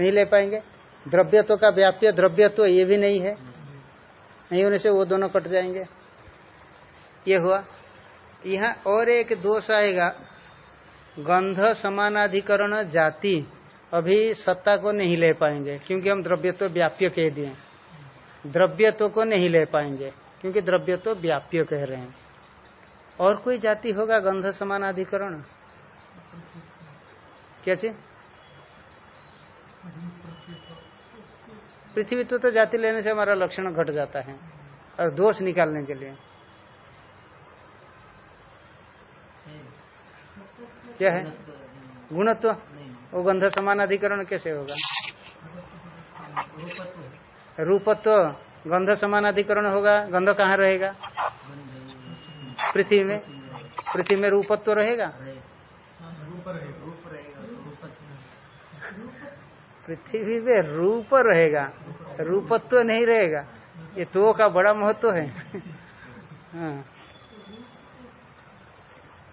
नहीं ले पाएँगे। द्रव्यत्व का व्याप्य द्रव्यत्व ये भी नहीं है। नहीं होने से वो दोनों कट जाएँगे। ये हुआ। यहाँ और एक दोष आएगा। गंध समानाधिकरण जाति। अभी सत्ता को नहीं ले पाएँगे क्योंकि हम द्रव्य तो व्याप्य कह दिए द्रव्यत्व को नहीं ले पाएँगे क्योंकि द्रव्य तो व्याप्य कह रहे हैं। और कोई जाति होगा गंध समान अधिकरण? क्या चीज़? पृथ्वी तो, तो जाति लेने से हमारा लक्षण घट जाता है और दोष निकालने के लिए। क्या है? गुणत्व। वो गंध समान अधिकरण कैसे होगा? रूपत्व। गंध समान अधिकरण होगा। गंध कहाँ रहेगा? पृथ्वी में। पृथ्वी में रूपत्व रहेगा? पृथ्वी में रूप रहेगा। रूपत्व नहीं रहेगा। ये तो का बड़ा महत्व है। हाँ।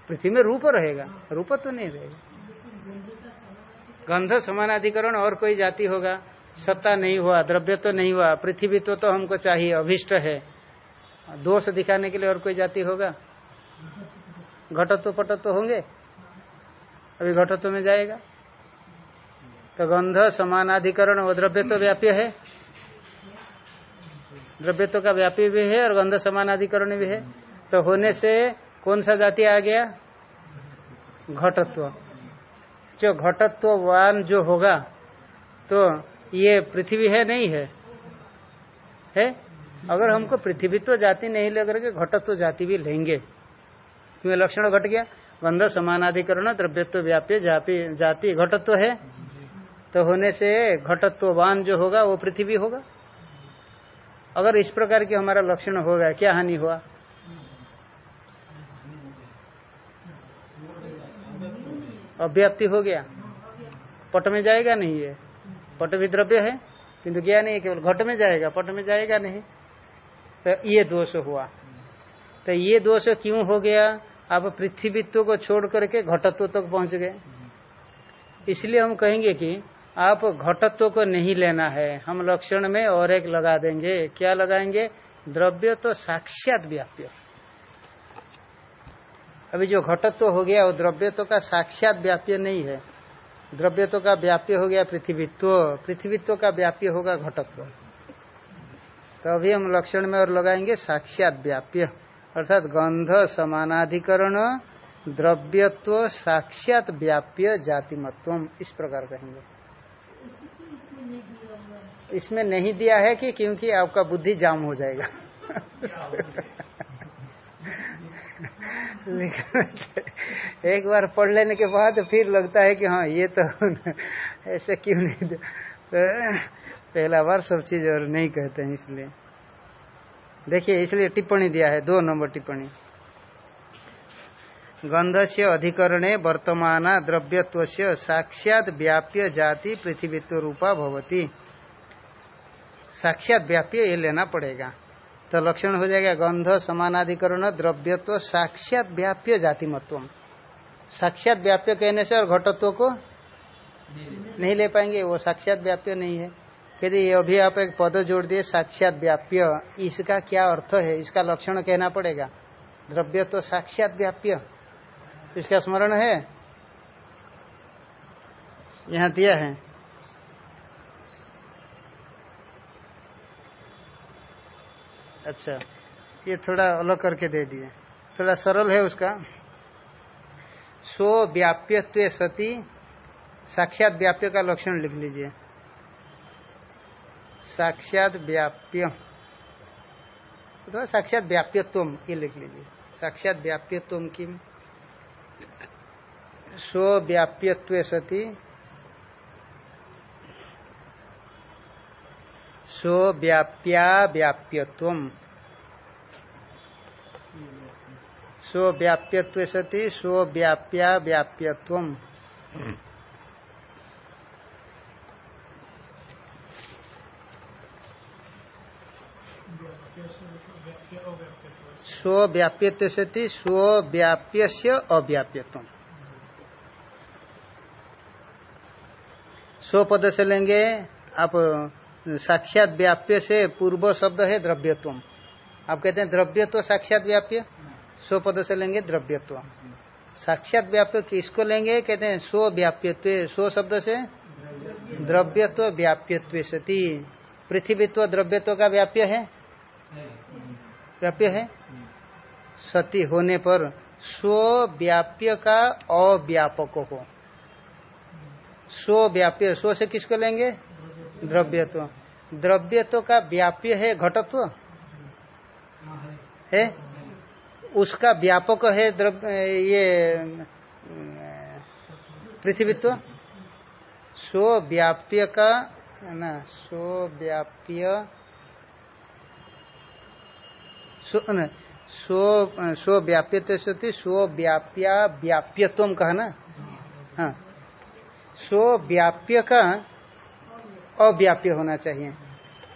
पृथ्वी में रूप रहेगा। रूप तो नहीं रहेगा। गंध समानाधिकरण और कोई जाति होगा? सत्ता नहीं हुआ द्रव्य तो नहीं हुआ पृथ्वी तो, तो हमको चाहिए अभिष्ट है। दोष दिखाने के लिए और कोई जाति होगा? घटत्व पटत्व होंगे? अभी घटत्व में जाएगा। तो गंध समानाधिकरण और द्रव्य तो व्याप्य है। द्रव्यत्व का व्यापी भी है और गंध समानाधिकरण भी है। तो होने से कौन सा जाति आ गया? घटत्व। जो घटत्ववान जो होगा तो ये पृथ्वी है, नहीं है? है? अगर हमको पृथ्वी तो जाति नहीं लेकर के घटत्व जाति भी लेंगे। क्यों? लक्षण घट गया। गंध, समानाधिकरण, द्रव्यत्व व्याप्य जाति घटत्व है। तो होने से घटत्ववान जो होगा, वो पृथ्वी होगा। अगर इस प्रकार की हमारा लक्षण होगा क्या हानि हुआ? अव्याप्ति हो गया। पट में जाएगा नहीं ये। पट भी द्रव्य है, किंतु गया नहीं केवल घट में जाएगा, पट में जाएगा नहीं। तो ये दोष हुआ। तो ये दोष क्यों हो गया? आप पृथ्वीत्व को छोड़ करके घटत्व तक तो पहुँच गए। इसलिए हम कहेंगे कि आप घटत्व को नहीं लेना है। हम लक्षण में और एक लगा देंगे। क्या लगाएँगे? द्रव्य तो साक्षात व्याप्य। अभी जो घटत्व हो गया, वो द्रव्यत्व का साक्षात व्याप्य नहीं है। द्रव्यत्व का व्याप्य हो गया पृथ्वीत्व। पृथ्वीत्व का व्याप्य होगा घटत्व। तो अभी हम लक्षण में और लगाएँगे साक्षात व्याप्य। अर्थात गंध, समानाधिकरण, द्रव्यत्व, साक्षात व्याप्य जातिमत्व इस प्रकार कहेंगे। इसमें नहीं दिया है कि क्योंकि आपका बुद्धि जाम हो जाएगा। एक बार पढ़ लेने के बाद फिर लगता है कि हाँ ये तो ऐसे क्यों नहीं तो पहला बार सब चीज़ और नहीं कहते हैं इसलिए। देखिए, इसलिए टिप्पणी दिया है, दो नंबर टिप्पणी। गंध से अधिकरणे वर्तमान द्रव्यत्व से साक्षात व्याप्य जाति पृथ्वीत्व रूपा भवती। साक्षात व्याप्य ये लेना पड़ेगा। तो लक्षण हो जाएगा गंध, समानाधिकरण, द्रव्यत्व, साक्षात व्याप्य जाति मत्व साक्षात व्याप्य कहने से और घटत्व को नहीं ले पाएँगे, वो साक्षात व्याप्य नहीं है। यदि अभी आप एक पद जोड़ दिए, साक्षात व्याप्य। इसका क्या अर्थ है? इसका लक्षण कहना पड़ेगा। द्रव्य तो साक्षात व्याप्य। इसका स्मरण है? यहाँ दिया है। अच्छा ये थोड़ा अलग करके दे दिए। थोड़ा सरल है उसका। स्व व्याप्यत्व सती, साक्षात व्याप्य का लक्षण लिख लीजिए। साक्षात व्याप्य। तो साक्षात व्याप्यत्व ये लिख लीजिए। साक्षात व्याप्यत्व की स्व व्याप्यत्व सती व्याप्या व्याप्यत्व व्याप्यत्व सती व्याप्या व्याप्यत्व व्याप्यत्व सती व्याप्य से अव्याप्यत्व स्व पद से लेंगे, आप साक्षात व्याप्य से पूर्व शब्द है द्रव्यत्व आप कहते हैं द्रव्यत्व साक्षात व्याप्य स्व पद से लेंगे द्रव्यत्व। साक्षात व्याप्य किसको लेंगे? कहते हैं स्व व्याप्यत्व स्व शब्द से? द्रव्यत्व व्याप्यत्व सती पृथ्वीत्व द्रव्यत्व का व्याप्य है? व्याप्य है? सती होने पर स्व व्याप्य का अव्यापक हो स्व व्याप्य स्व से किसको लेंगे? द्रव्यत्व। द्रव्यत्व का व्याप्य है घटत्व? है? उसका व्यापक है द्रव्य, ये, पृथ्वीत्व? स्व व्याप्य का, ना स्व व्याप्य स्व व्याप्य सती स्व व्याप्या व्याप्यत्व कहा ना? हाँ। स्व व्याप्य का अव्याप्य होना चाहिए।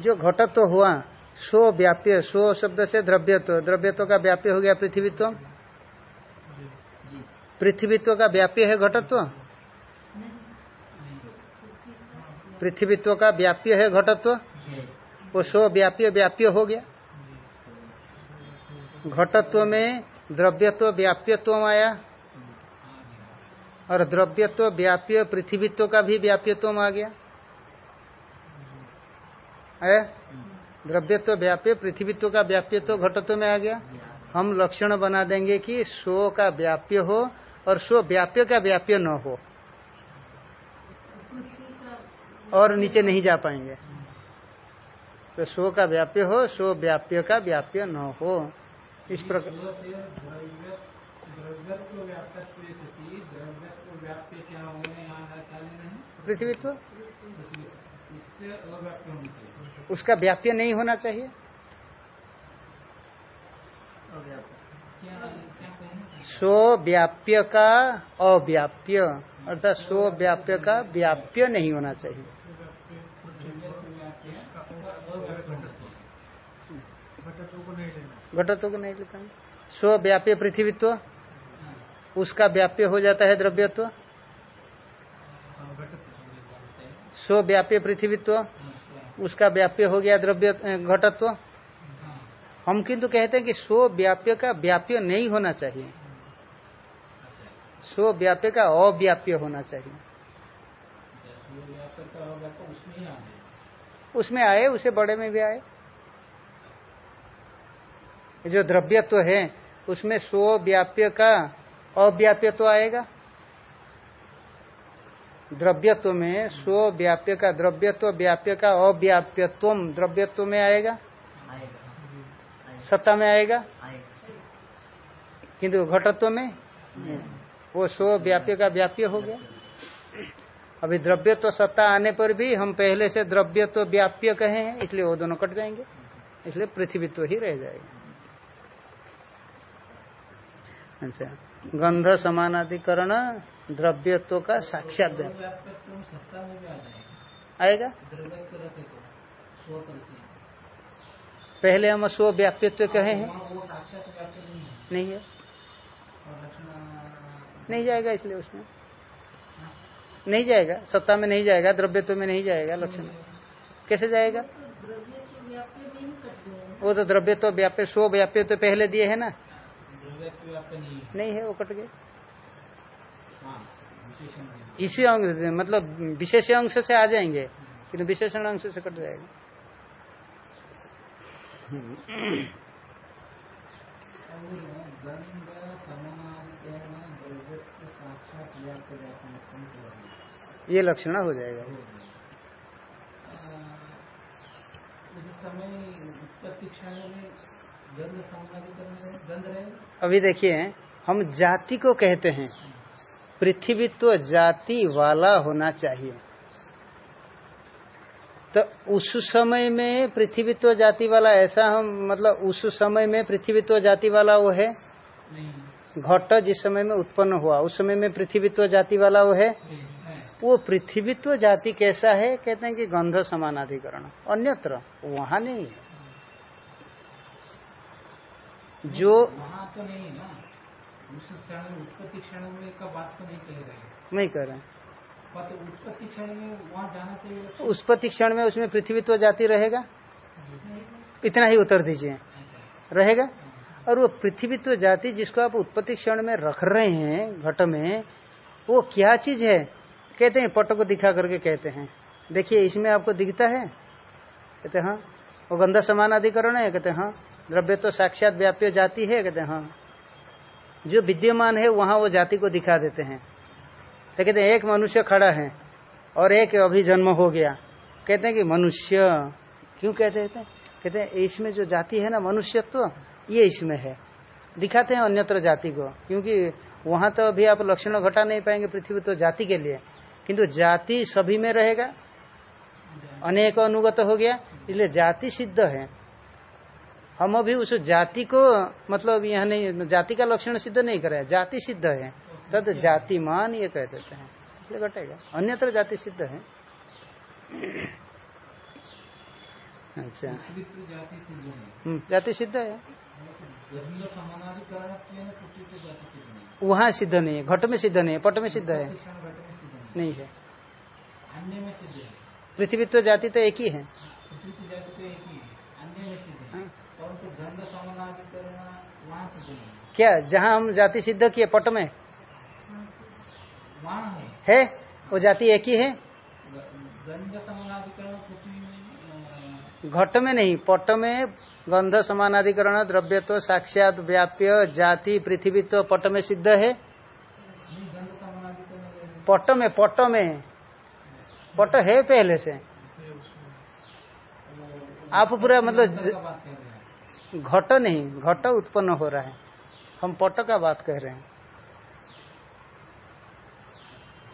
जो घटत्व तो हुआ, सो व्याप्य, सो शब्द से द्रव्यत्व द्रव्यत्व का व्याप्य हो गया पृथ्वीत्व? पृथ्वीत्व का व्याप्य है घटत्व? पृथ्वीत्व का व्याप्य है घटत्व? वो सो व्याप्य व्याप्य हो गया। घटत्व में द्रव्यत्व, व्याप्यत्व आया। और द्रव्यत्व, व्याप्य, पृथ्वीत्व का भी व्याप्यत्व आ गया। है द्रव्यत्व व्याप्य, पृथ्वीत्व का व्याप्यत्व, घटत्व में आ गया। हम लक्षण बना देंगे कि स्व का व्याप्य हो और स्व व्याप्य का व्याप्य न हो। और नीचे नहीं जा पाएँगे। तो स्व का व्याप्य हो, स्व व्याप्य का व्याप्य न हो। इस प्रकार पृथ्वीत्व? उसका व्याप्य नहीं होना चाहिए। स्व व्याप्य का अव्याप्य, अर्थात स्व व्याप्य का व्याप्य नहीं होना चाहिए। घटत्व को नहीं लेता स्व व्याप्य पृथ्वीत्व, उसका व्याप्य हो जाता है द्रव्यत्व। स्व व्याप्य पृथ्वीत्व उसका व्याप्य हो गया द्रव्य घटत्व। हम किंतु कहते हैं कि स्व व्याप्य का व्याप्य नहीं होना चाहिए। स्व व्याप्य का अव्याप्य होना चाहिए। उसमें आए, उसे बड़े में भी आए। जो द्रव्यत्व है, उसमें स्व व्याप्य का अव्याप्यत्व आएगा। द्रव्यत्व में स्व व्याप्य का द्रव्यत्व व्याप्य का अव्याप्यत्व द्रव्यत्व में आएगा? आएगा सत्ता में आएगा? आएगा किंतु घटत्व में? वो स्व व्याप्य का व्याप्य हो गया। अभी द्रव्यत्व सत्ता आने पर भी हम पहले से द्रव्यत्व व्याप्य कहे हैं इसलिए वो दोनों कट जाएँगे। इसलिए पृथ्वीत्व ही रह जाएगा। अच्छा। गंध समानाधिकरण द्रव्यत्व का साक्षात द्रव्य आएगा? तो पहले हम स्व व्याप्यत्व कहे हैं। नहीं है। नहीं जाएगा इसलिए उसमें। नहीं जाएगा। सत्ता में नहीं जाएगा द्रव्यत्व में नहीं जाएगा लक्षण। कैसे जाएगा? वो तो द्रव्यत्व व्याप्य स्व व्याप्य तो पहले दिए है ना। नहीं है वो कट गए। इसी अंश से मतलब विशेष अंश से आ जाएँगे किंतु विशेषण अंश से कट जाएगा। ये लक्षण हो जाएगा। अभी देखिए, हम जाति को कहते हैं। पृथ्वीत्व जाति वाला होना चाहिए। तो उस समय में पृथ्वीत्व जाति वाला ऐसा हम मतलब उस समय में पृथ्वीत्व जाति वाला वो है? घट जिस समय में उत्पन्न हुआ उस समय में पृथ्वीत्व जाति वाला वो है? वो पृथ्वीत्व जाति कैसा है? कहते हैं कि गंध समानाधिकरण अन्यत्र वहाँ नहीं है। जो वहाँ तो नहीं उत्पत्ति क्षण में का बात तो नहीं कह रहे नहीं तो उत्पत्ति क्षण में वहाँ जाना चाहिए तो उत्पत्ति क्षण में उसमें पृथ्वीत्व जाति रहेगा। इतना ही उत्तर दीजिए। रहेगा? और वो पृथ्वीत्व जाति जिसको आप उत्पत्ति क्षण में रख रहे हैं घट में वो क्या चीज़ है? कहते हैं पट को दिखा करके कहते हैं। देखिए इसमें आपको दिखता है? कहते हाँ वो गंधा समान अधिकरण है? कहते हाँ द्रव्य तो साक्षात व्याप्य जाति है? कहते हाँ। जो विद्यमान है, वहाँ वो जाति को दिखा देते हैं। तो कहते हैं, एक मनुष्य खड़ा है और एक अभी जन्म हो गया। कहते हैं कि मनुष्य, क्यों कहते हैं? कहते हैं, इसमें जो जाति है ना, मनुष्यत्व, ये इसमें है। दिखाते हैं अन्यत्र जाति को, क्योंकि वहाँ तो अभी आप लक्षण घटा नहीं पाएँगे पृथ्वी तो जाति के लिए। किंतु जाति सभी में रहेगा। अनेक अनुगत हो गया, इसलिए जाति सिद्ध है। हम अभी उस जाति को मतलब यहाँ नहीं जाति का लक्षण सिद्ध नहीं कराया जाति सिद्ध है। तद जातिमान ये कह देते हैं। ये घटेगा। अन्यत्र जाति सिद्ध है। अच्छा। जाति सिद्ध नहीं हम्म, जाति सिद्ध है। वहाँ सिद्ध नहीं है। घट में सिद्ध नहीं है पट में सिद्ध है। नहीं है। पृथ्वीत्व जाति तो एक ही है अन्य में सिद्ध है हाँ। परंतु गंध समानाधिकरण वहाँ सिद्ध नहीं है क्या? जहाँ हम जाति सिद्ध किए पट में? है। है? वो जाति एक ही है? घट में नहीं पट में गंध समानाधिकरण द्रव्यत्व साक्षात व्याप्य जाति पृथ्वीत्व पट में सिद्ध है? पट में पट में। पट है पहले से। आप पूरा मतलब घट नहीं, घट उत्पन्न हो रहा है। हम पट का बात कह रहे हैं।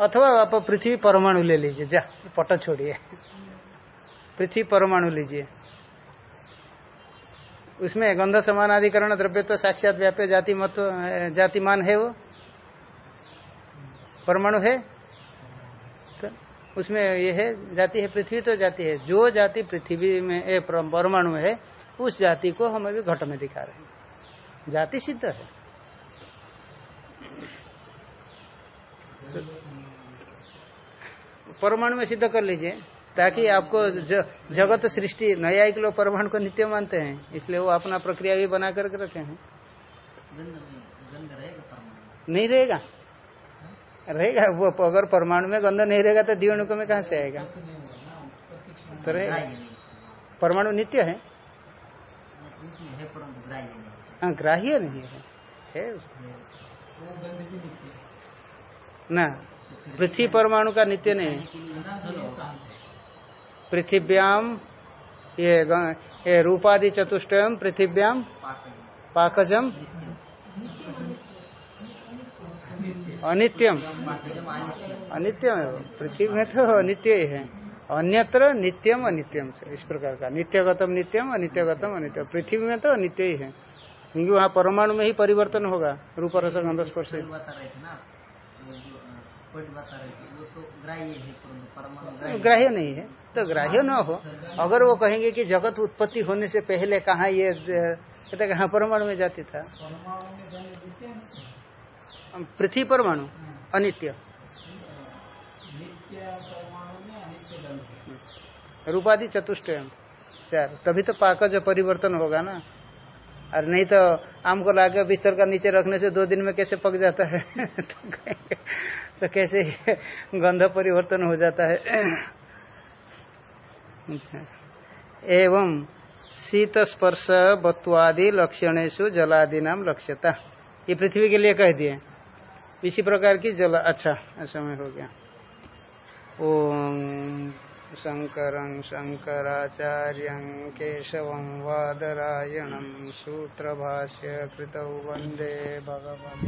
अथवा आप पृथ्वी परमाणु ले लीजिए। जा, पट छोड़िए। पृथ्वी परमाणु लीजिए। उसमें गंध समान अधिकरण द्रव्य तो साक्षात व्याप्य जाति मत जातिमान है वो? परमाणु है? तो उसमें ये है, जाति है पृथ्वी तो जाति है। जो जाति पृथ्वी में परमाणु है उस जाति को हम अभी घट में दिखा रहे हैं। जाति सिद्ध है। परमाणु में सिद्ध कर लीजिए, ताकि आपको जगत सृष्टि न्यायिक लोग परमाणु को नित्य मानते हैं, इसलिए वो अपना प्रक्रिया भी बना करके रखे हैं। नहीं रहेगा। रहेगा, वो अगर परमाणु में गंध नहीं रहेगा तो द्विअणुक में कहाँ से आएगा? तो रहेगा। परमाणु नित्य है। है ग्राह्य नहीं हाँ। ग्राह्य नहीं है। उसको ना पृथ्वी परमाणु का नित्य नहीं पृथिव्याम ये ये रूपादि चतुष्टयम पृथिव्याम पाकजम अनित्यम। अनित्यम है पृथ्वी में तो अनित्य ही है। अन्यत्र नित्यम अनित्यम से इस प्रकार का। नित्यगतम नित्यम अनित्यगतम अनित्यम। पृथ्वी में तो अनित्य ही है। क्योंकि वहाँ परमाणु में ही परिवर्तन होगा रूप रस गंध स्पर्श तो ग्राह्य है ग्राह्य नहीं है तो ग्राह्य न हो। अगर वो कहेंगे कि जगत उत्पत्ति होने से पहले कहाँ ये कहते कहाँ परमाणु में जाती था। है, पृथ्वी परमाणु अनित्य नित्य परमाणु में अनित्य गंध रूपादि चतुष्टयम। चार तभी तो पाक जो परिवर्तन होगा ना। और नहीं तो आम को लाकर बिस्तर का नीचे रखने से दो दिन में कैसे पक जाता है? तो तो कैसे गंध परिवर्तन हो जाता है? अच्छा। एवं शीत स्पर्श बत्वादि लक्षणेशु जलादि नाम लक्ष्यता। ये पृथ्वी के लिए कह दिए। इसी प्रकार की जल अच्छा समय हो गया। ओम शंकरं केशव केशवं वादरायणं सूत्रभाष्य कृतौ वंदे भगवन्